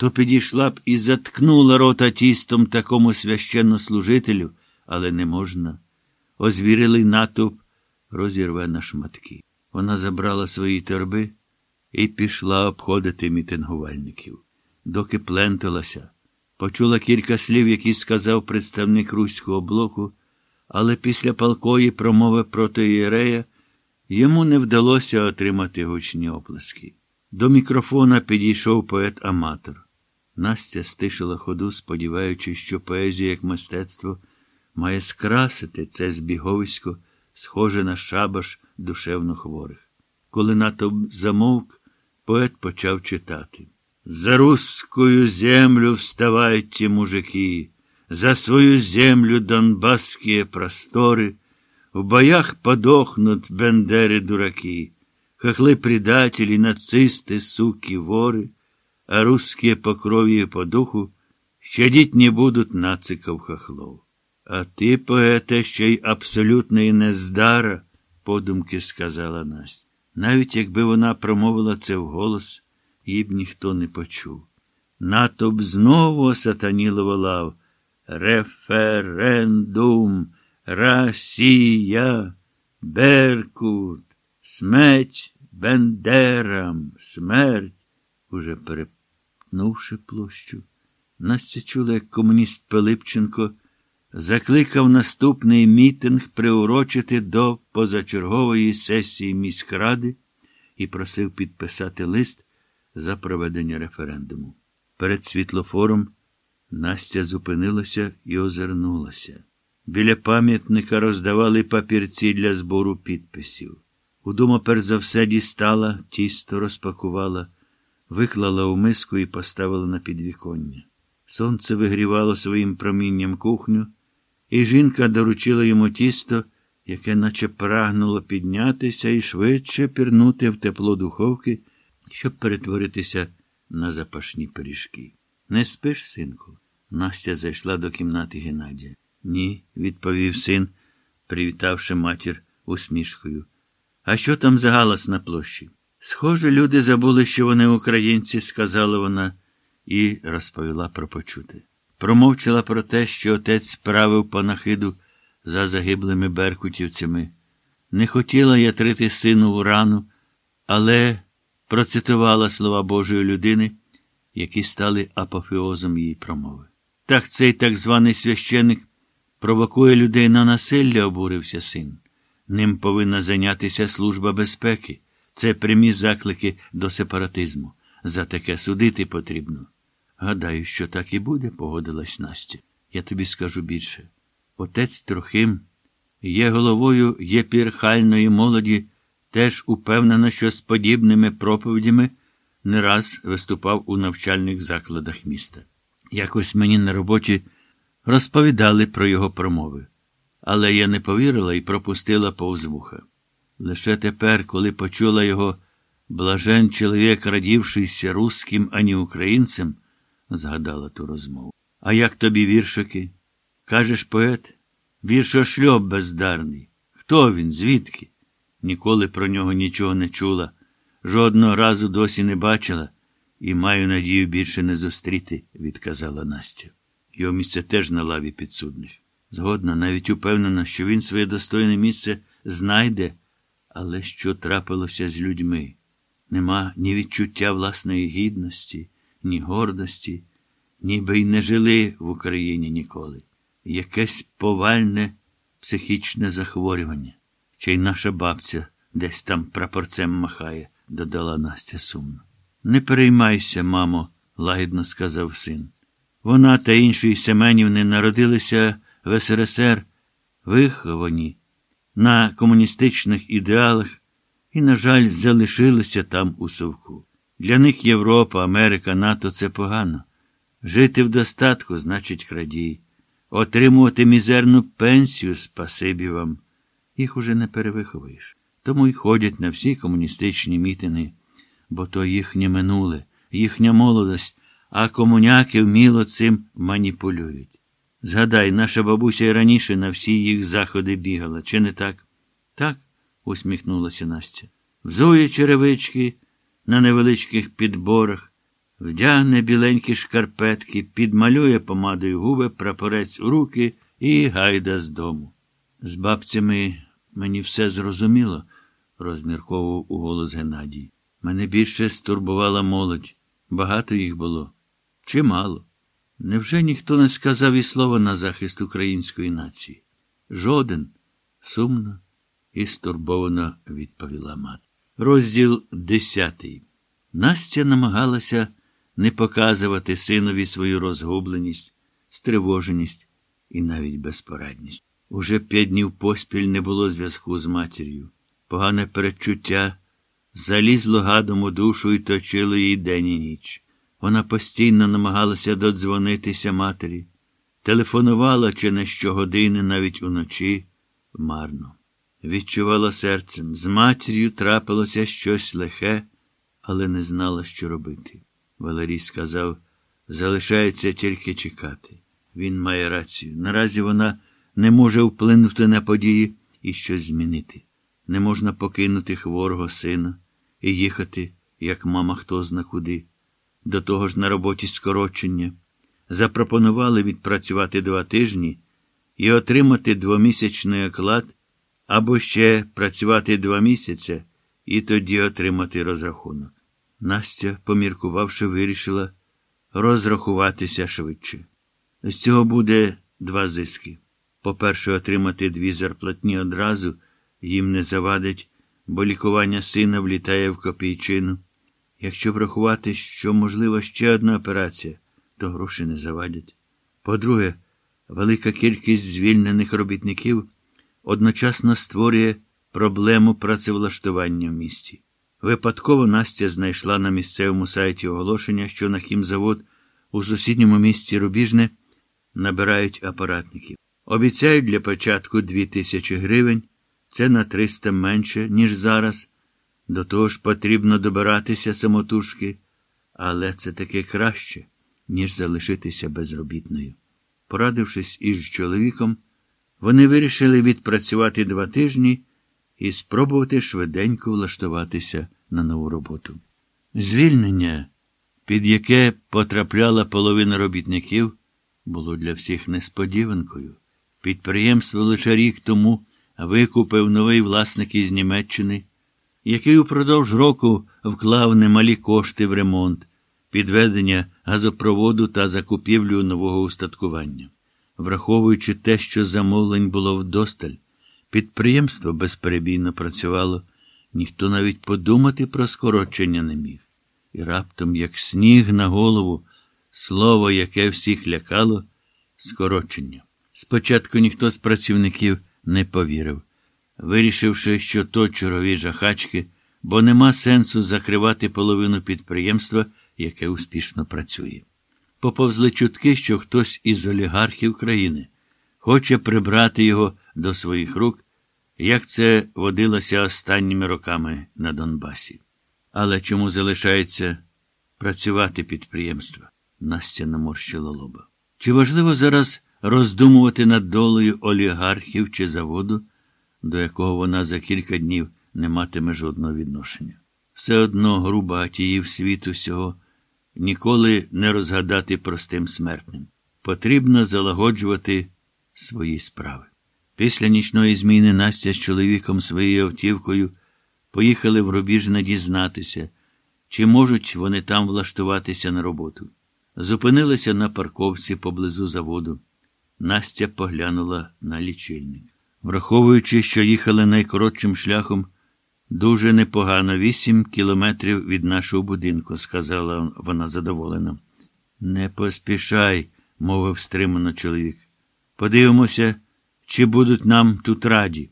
то підійшла б і заткнула рота тістом такому священнослужителю, але не можна. Озвірилий натовп розірве на шматки. Вона забрала свої торби і пішла обходити мітингувальників. Доки пленталася, почула кілька слів, які сказав представник руського блоку, але після палкої промови проти Єрея йому не вдалося отримати гучні оплески. До мікрофона підійшов поет-аматор. Настя стишила ходу, сподіваючись, що поезія як мистецтво має скрасити це збіговисько, схоже на шабаш душевно хворих. Коли натовп замовк, поет почав читати. За русскую землю вставайте, ті мужики, за свою землю донбасские просторы, в боях подохнут бендеры дураки, хохлы предатели, нацисты, суки, воры, а русские по по духу щадить не будуть нациков хохлов. А ти, поете, ще й абсолютної нездара, подумки сказала Настя. Навіть якби вона промовила це вголос, її б ніхто не почув. Натовп знову осатаніло волав. Референдум, Росія, Беркут, смерть Бендерам, смерть. Уже перепнувши площу, Настя чула, як комуніст Пилипченко закликав наступний мітинг приурочити до позачергової сесії міськради і просив підписати лист за проведення референдуму. Перед світлофором Настя зупинилася і озирнулася. Біля пам'ятника роздавали папірці для збору підписів. Удома, перш за все, дістала, тісто розпакувала, виклала у миску і поставила на підвіконня. Сонце вигрівало своїм промінням кухню, і жінка доручила йому тісто, яке наче прагнуло піднятися і швидше пірнути в тепло духовки, щоб перетворитися на запашні пиріжки. Не спиш, синку? Настя зайшла до кімнати Геннадія. Ні, відповів син, привітавши матір усмішкою. А що там за галас на площі? Схоже, люди забули, що вони українці, сказала вона, і розповіла про почути. Промовчала про те, що отець справив панахиду за загиблими беркутівцями. Не хотіла ятрити сину у рану, але процитувала слова Божої людини, які стали апофеозом її промови. Так цей так званий священик провокує людей на насилля, обурився син. Ним повинна зайнятися служба безпеки. Це прямі заклики до сепаратизму. За таке судити потрібно. Гадаю, що так і буде, погодилась Настя. Я тобі скажу більше. Отець Трохим є головою єпірхальної молоді, теж упевнена, що з подібними проповідями не раз виступав у навчальних закладах міста. Якось мені на роботі розповідали про його промови, але я не повірила і пропустила повз вуха. Лише тепер, коли почула його блажен чоловік, радівшийся русським, ані українцем, згадала ту розмову. А як тобі віршики? Кажеш, поет? Віршошльоб бездарний. Хто він? Звідки? Ніколи про нього нічого не чула, жодного разу досі не бачила і маю надію більше не зустріти, відказала Настя. Його місце теж на лаві підсудних. Згодна, навіть упевнена, що він своє достойне місце знайде, але що трапилося з людьми? Нема ні відчуття власної гідності, ні гордості, ніби й не жили в Україні ніколи. Якесь повальне психічне захворювання. Чи й наша бабця десь там прапорцем махає, додала Настя сумно. Не переймайся, мамо, лагідно сказав син. Вона та інші Семенівни народилися в СРСР, виховані на комуністичних ідеалах і, на жаль, залишилися там у совку. Для них Європа, Америка, НАТО це погано. Жити в достатку значить крадій. Отримувати мізерну пенсію спасибі вам. Їх уже не перевиховуєш. Тому й ходять на всі комуністичні мітини, бо то їхнє минуле, їхня молодость, а комуняки вміло цим маніпулюють. Згадай, наша бабуся й раніше на всі їх заходи бігала, чи не так? Так, усміхнулася Настя. Взує черевички на невеличких підборах, вдягне біленькі шкарпетки, підмалює помадою губи, прапорець у руки і гайда з дому. З бабцями мені все зрозуміло, розмірковував у голос Геннадій. Мене більше стурбувала молодь. Багато їх було. Чимало. Невже ніхто не сказав і слова на захист української нації? Жоден, сумно і стурбовано відповіла мати. Розділ десятий. Настя намагалася не показувати синові свою розгубленість, стривоженість і навіть безпорадність. Уже п'ять днів поспіль не було зв'язку з матір'ю. Погане передчуття залізло гадом у душу і точило їй день і ніч. Вона постійно намагалася додзвонитися матері, телефонувала чи не щогодини, навіть уночі, марно. Відчувала серцем, з матір'ю трапилося щось лихе, але не знала, що робити. Валерій сказав, залишається тільки чекати. Він має рацію. Наразі вона не може вплинути на події і щось змінити. Не можна покинути хворого сина і їхати, як мама хто зна куди. До того ж на роботі скорочення. Запропонували відпрацювати два тижні і отримати двомісячний оклад, або ще працювати два місяці і тоді отримати розрахунок. Настя, поміркувавши, вирішила розрахуватися швидше. З цього буде два зиски. По-перше, отримати дві зарплатні одразу їм не завадить, бо лікування сина влітає в копійчину. Якщо врахувати, що можлива ще одна операція, то гроші не завадять. По-друге, велика кількість звільнених робітників одночасно створює проблему працевлаштування в місті. Випадково Настя знайшла на місцевому сайті оголошення, що на хімзавод у сусідньому місті Рубіжне набирають апаратників. Обіцяють для початку 2000 гривень, це на 300 менше, ніж зараз. До того ж потрібно добиратися самотужки, але це таки краще, ніж залишитися безробітною. Порадившись із чоловіком, вони вирішили відпрацювати два тижні і спробувати швиденько влаштуватися на нову роботу. Звільнення, під яке потрапляла половина робітників, було для всіх несподіванкою. Підприємство лише рік тому викупив новий власник із Німеччини, який упродовж року вклав немалі кошти в ремонт, підведення газопроводу та закупівлю нового устаткування. Враховуючи те, що замовлень було вдосталь, підприємство безперебійно працювало, ніхто навіть подумати про скорочення не міг. І раптом, як сніг на голову, слово, яке всіх лякало, скорочення. Спочатку ніхто з працівників не повірив, вирішивши, що то чорові жахачки, бо нема сенсу закривати половину підприємства, яке успішно працює. Поповзли чутки, що хтось із олігархів країни хоче прибрати його до своїх рук, як це водилося останніми роками на Донбасі. Але чому залишається працювати підприємство? Настя наморщила лоба. Чи важливо зараз роздумувати над долею олігархів чи заводу, до якого вона за кілька днів не матиме жодного відношення? Все одно груба тіїв світу всього ніколи не розгадати простим смертним. Потрібно залагоджувати свої справи. Після нічної зміни Настя з чоловіком своєю автівкою поїхали в Рубіжне дізнатися, чи можуть вони там влаштуватися на роботу. Зупинилися на парковці поблизу заводу. Настя поглянула на лічильник. Враховуючи, що їхали найкоротшим шляхом, дуже непогано вісім кілометрів від нашого будинку, сказала вона задоволено. Не поспішай, мовив стримано чоловік. Подивимося, чи будуть нам тут раді.